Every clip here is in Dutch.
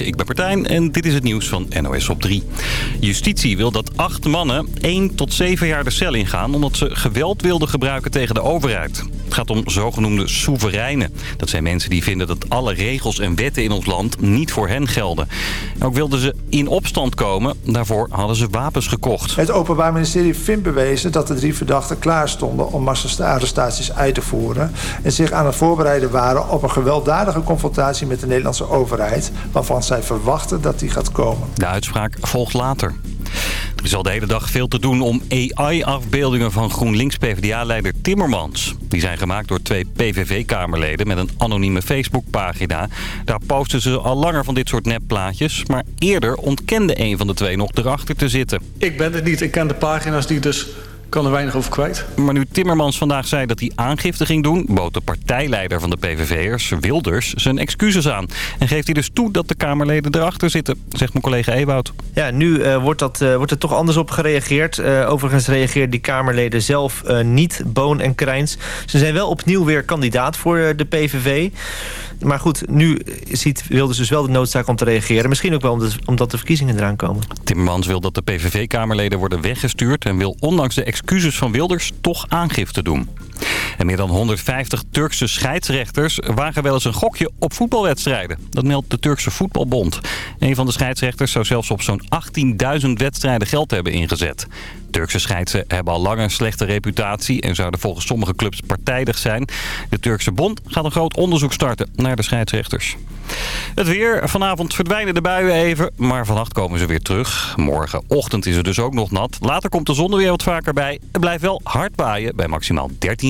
Ik ben Martijn en dit is het nieuws van NOS op 3. Justitie wil dat acht mannen 1 tot 7 jaar de cel ingaan... omdat ze geweld wilden gebruiken tegen de overheid. Het gaat om zogenoemde soevereinen. Dat zijn mensen die vinden dat alle regels en wetten in ons land niet voor hen gelden. Ook wilden ze in opstand komen. Daarvoor hadden ze wapens gekocht. Het Openbaar Ministerie vindt bewezen dat de drie verdachten klaar stonden... om arrestaties uit te voeren... en zich aan het voorbereiden waren op een gewelddadige confrontatie met de Nederlandse overheid... waarvan zij verwachten dat die gaat komen. De uitspraak volgt later. Er is al de hele dag veel te doen om AI-afbeeldingen van GroenLinks-PVDA-leider Timmermans. Die zijn gemaakt door twee PVV-kamerleden met een anonieme Facebook-pagina. Daar posten ze al langer van dit soort nepplaatjes. Maar eerder ontkende een van de twee nog erachter te zitten. Ik ben het niet. Ik ken de pagina's die dus kan er weinig over kwijt. Maar nu Timmermans vandaag zei dat hij aangifte ging doen... bood de partijleider van de PVV'ers, Wilders, zijn excuses aan. En geeft hij dus toe dat de Kamerleden erachter zitten, zegt mijn collega Ewout. Ja, nu uh, wordt, dat, uh, wordt er toch anders op gereageerd. Uh, overigens reageert die Kamerleden zelf niet, Boon en Krijns. Ze zijn wel opnieuw weer kandidaat voor de PVV. Maar goed, nu ziet Wilders dus wel de noodzaak om te reageren. Misschien ook wel omdat, de verkiezingen eraan komen. Timmermans wil dat de PVV-kamerleden worden weggestuurd... en wil ondanks de excuses van Wilders toch aangifte doen. En meer dan 150 Turkse scheidsrechters wagen wel eens een gokje op voetbalwedstrijden. Dat meldt de Turkse Voetbalbond. Een van de scheidsrechters zou zelfs op zo'n 18.000 wedstrijden geld hebben ingezet. Turkse scheidsen hebben al lang een slechte reputatie en zouden volgens sommige clubs partijdig zijn. De Turkse bond gaat een groot onderzoek starten naar de scheidsrechters. Het weer. Vanavond verdwijnen de buien even, maar vannacht komen ze weer terug. Morgenochtend is het dus ook nog nat. Later komt de zon er weer wat vaker bij. Het blijft wel hard waaien bij maximaal 13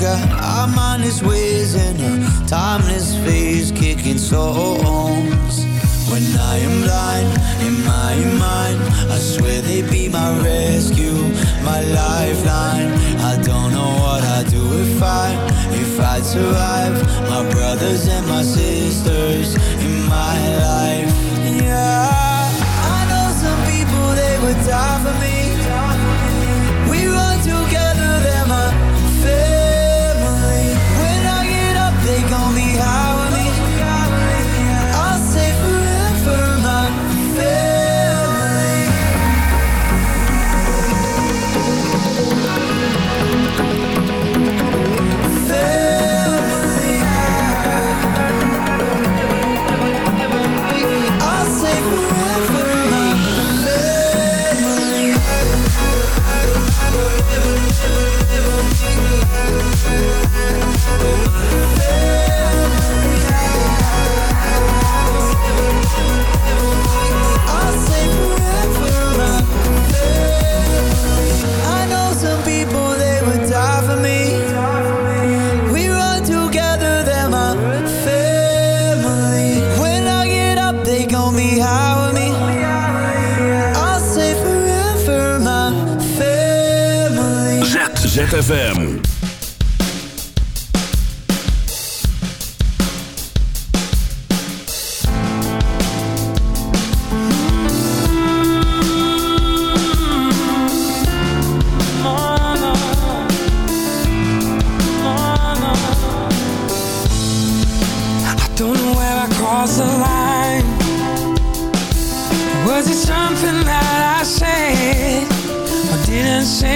Got our mindless ways and a timeless phase kicking songs. When I am blind in my mind, I swear they'd be my rescue, my lifeline. I don't know what I'd do if I, if I'd survive. My brothers and my sisters in my life. Line. Was it something that I said or didn't say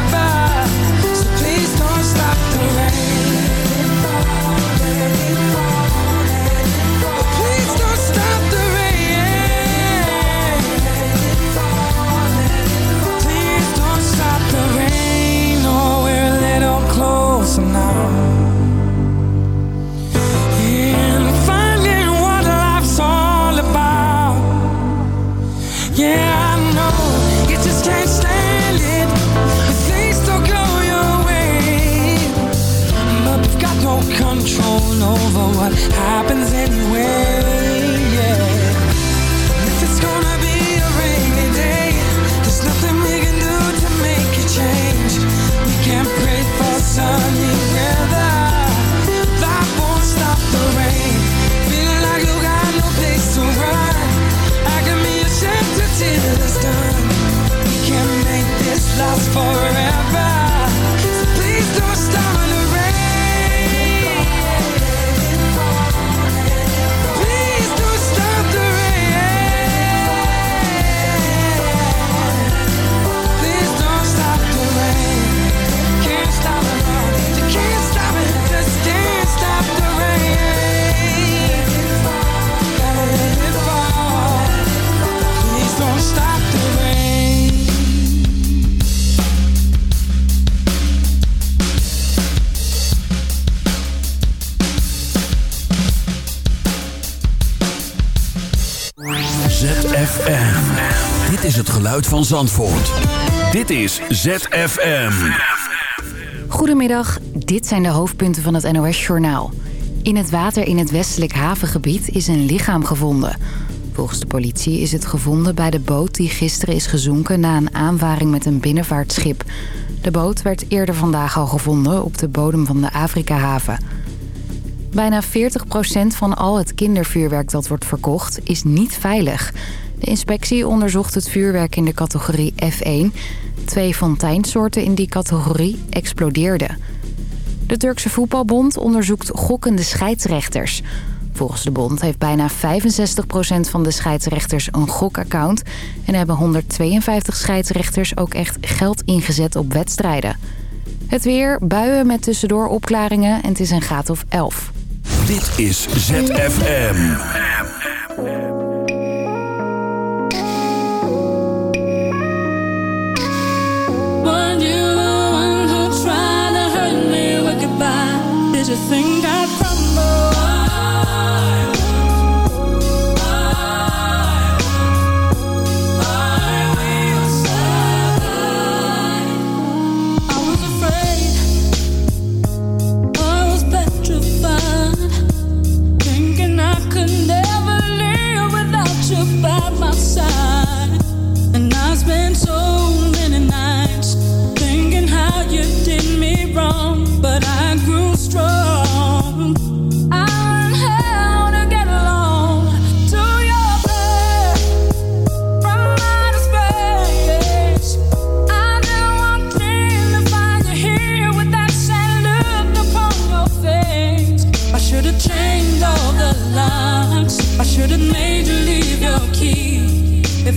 van Zandvoort. Dit is ZFM. Goedemiddag, dit zijn de hoofdpunten van het NOS-journaal. In het water in het westelijk havengebied is een lichaam gevonden. Volgens de politie is het gevonden bij de boot die gisteren is gezonken... na een aanvaring met een binnenvaartschip. De boot werd eerder vandaag al gevonden op de bodem van de Afrikahaven. Bijna 40% van al het kindervuurwerk dat wordt verkocht is niet veilig... De inspectie onderzocht het vuurwerk in de categorie F1. Twee fonteinsoorten in die categorie explodeerden. De Turkse Voetbalbond onderzoekt gokkende scheidsrechters. Volgens de bond heeft bijna 65% van de scheidsrechters een gokaccount... en hebben 152 scheidsrechters ook echt geld ingezet op wedstrijden. Het weer, buien met tussendoor opklaringen en het is een graad of 11. Dit is ZFM. to think I'd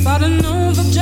starting over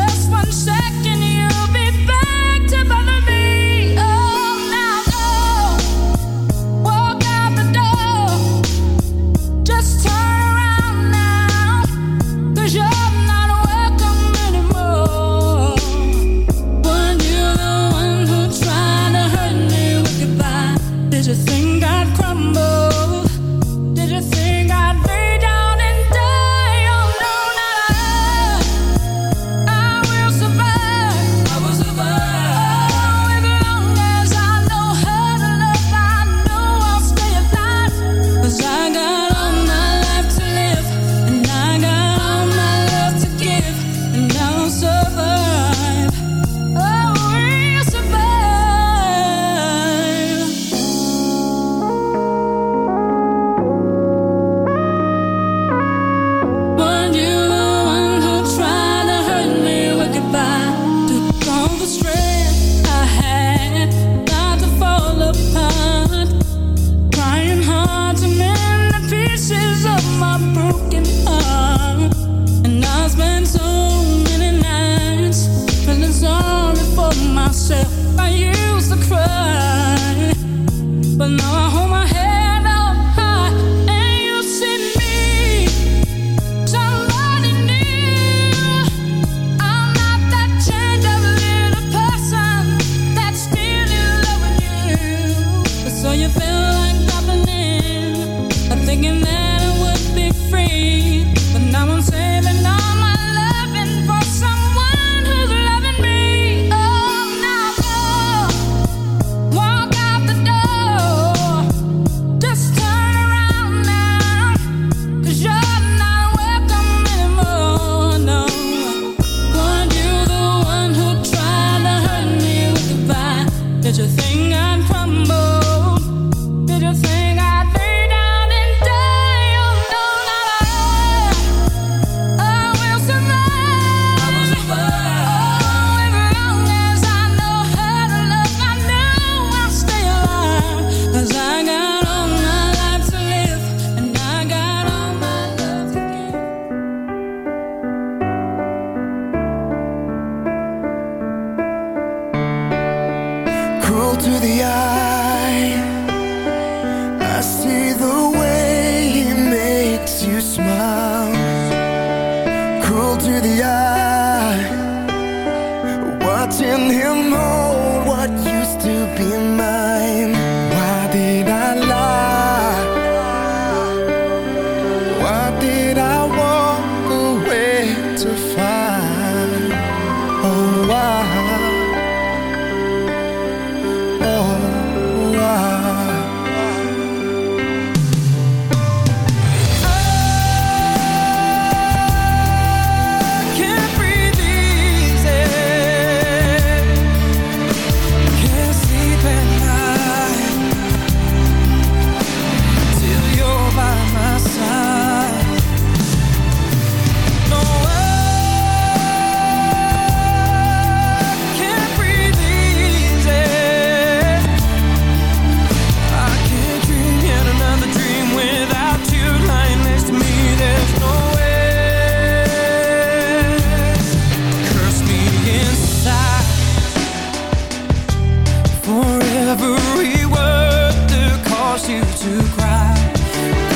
every word that caused you to cry.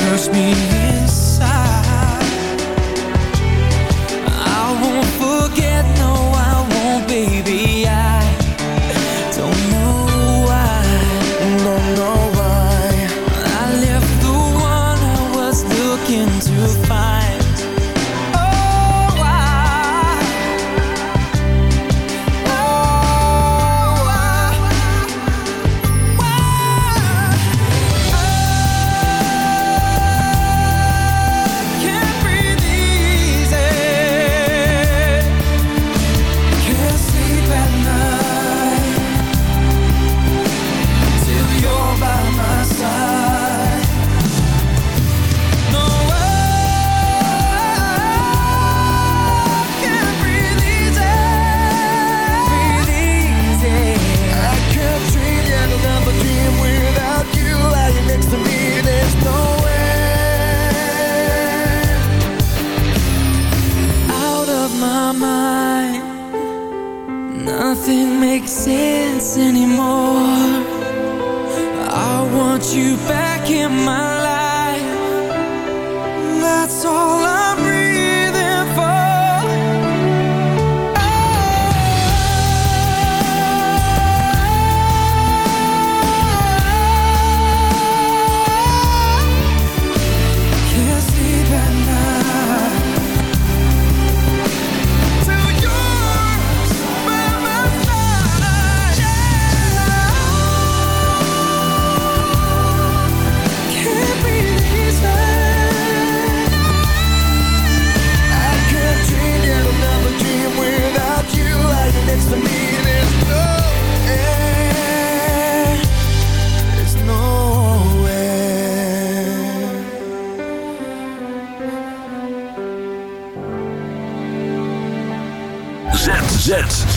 Curse me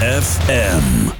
FM.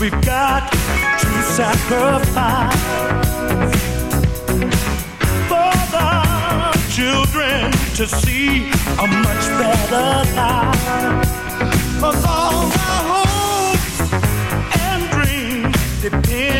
we've got to sacrifice for the children to see a much better life. Cause all our hopes and dreams depend.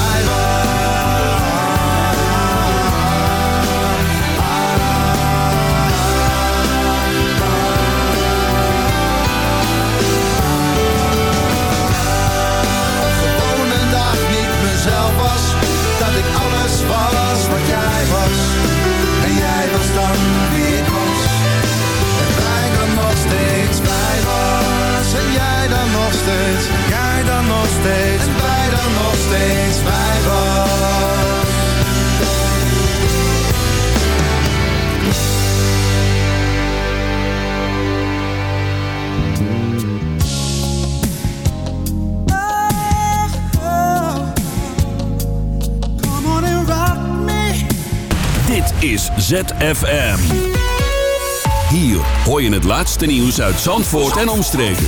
steeds. En wij dan nog steeds wij was. Come on and rock me. Dit is ZFM. Hier hoor je het laatste nieuws uit Zandvoort en omstreken.